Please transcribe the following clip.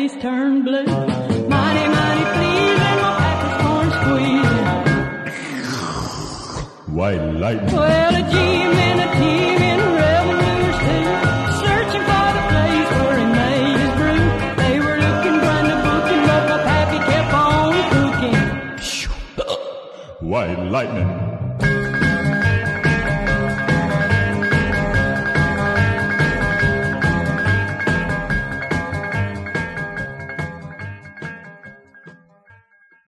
face blue. Please, and my back torn squeezing. White lightning. Well, a G-man, and a team searching for the place where he made his brew. They were looking, but pappy kept on cooking. White lightning.